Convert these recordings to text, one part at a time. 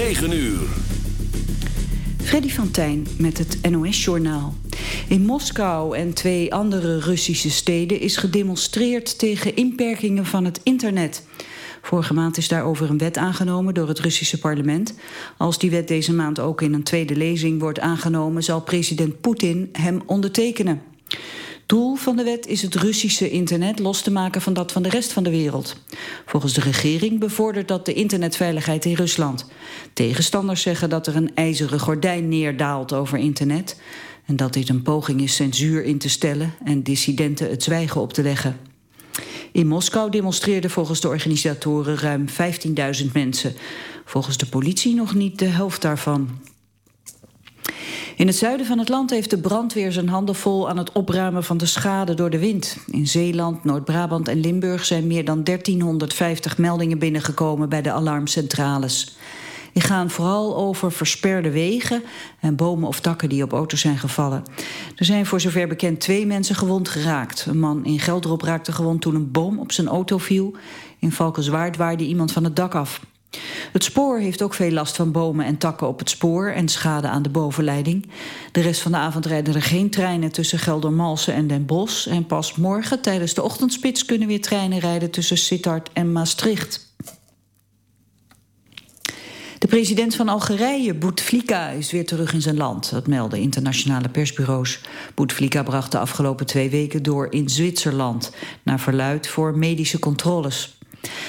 9 uur. Freddy van Tijn met het NOS-journaal. In Moskou en twee andere Russische steden is gedemonstreerd tegen inperkingen van het internet. Vorige maand is daarover een wet aangenomen door het Russische parlement. Als die wet deze maand ook in een tweede lezing wordt aangenomen... zal president Poetin hem ondertekenen. Doel van de wet is het Russische internet los te maken van dat van de rest van de wereld. Volgens de regering bevordert dat de internetveiligheid in Rusland. Tegenstanders zeggen dat er een ijzeren gordijn neerdaalt over internet... en dat dit een poging is censuur in te stellen en dissidenten het zwijgen op te leggen. In Moskou demonstreerden volgens de organisatoren ruim 15.000 mensen. Volgens de politie nog niet de helft daarvan. In het zuiden van het land heeft de brandweer zijn handen vol aan het opruimen van de schade door de wind. In Zeeland, Noord-Brabant en Limburg zijn meer dan 1350 meldingen binnengekomen bij de alarmcentrales. Die gaan vooral over versperde wegen en bomen of takken die op auto's zijn gevallen. Er zijn voor zover bekend twee mensen gewond geraakt. Een man in Gelderop raakte gewond toen een boom op zijn auto viel. In Valkenswaard waarde iemand van het dak af. Het spoor heeft ook veel last van bomen en takken op het spoor en schade aan de bovenleiding. De rest van de avond rijden er geen treinen tussen Geldermalsen en Den Bosch. En pas morgen tijdens de ochtendspits kunnen weer treinen rijden tussen Sittard en Maastricht. De president van Algerije, Bouteflika, is weer terug in zijn land. Dat melden internationale persbureaus. Bouteflika bracht de afgelopen twee weken door in Zwitserland... naar verluid voor medische controles.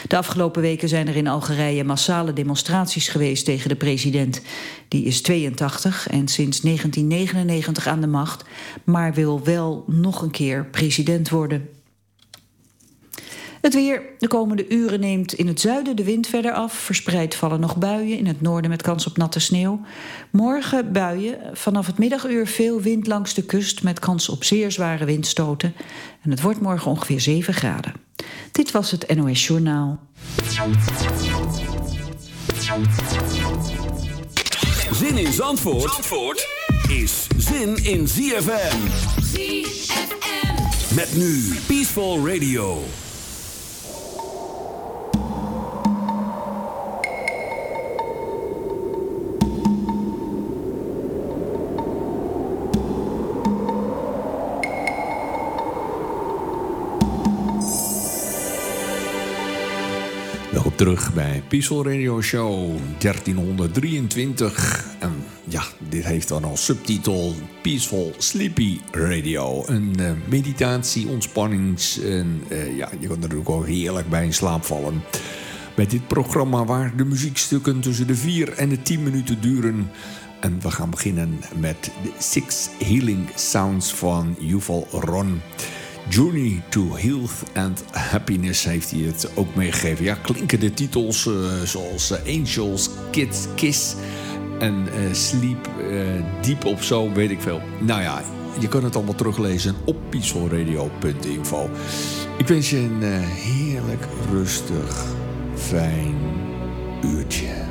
De afgelopen weken zijn er in Algerije massale demonstraties geweest tegen de president. Die is 82 en sinds 1999 aan de macht, maar wil wel nog een keer president worden. Het weer. De komende uren neemt in het zuiden de wind verder af. Verspreid vallen nog buien. In het noorden met kans op natte sneeuw. Morgen buien. Vanaf het middaguur veel wind langs de kust... met kans op zeer zware windstoten. En het wordt morgen ongeveer 7 graden. Dit was het NOS Journaal. Zin in Zandvoort, Zandvoort is zin in ZFM. ZFM. Met nu Peaceful Radio. Terug bij Peaceful Radio Show 1323. En ja, dit heeft dan als subtitel Peaceful Sleepy Radio. Een uh, meditatie, ontspannings... En, uh, ja, je kan er natuurlijk ook heerlijk bij in slaap vallen. Bij dit programma waar de muziekstukken tussen de 4 en de 10 minuten duren... En we gaan beginnen met de Six Healing Sounds van Yuval Ron... Journey to Health and Happiness heeft hij het ook meegegeven. Ja, klinken de titels uh, zoals uh, Angels, Kids, Kiss en uh, Sleep Deep of zo, weet ik veel. Nou ja, je kan het allemaal teruglezen op peacefulradio.info. Ik wens je een heerlijk, rustig, fijn uurtje.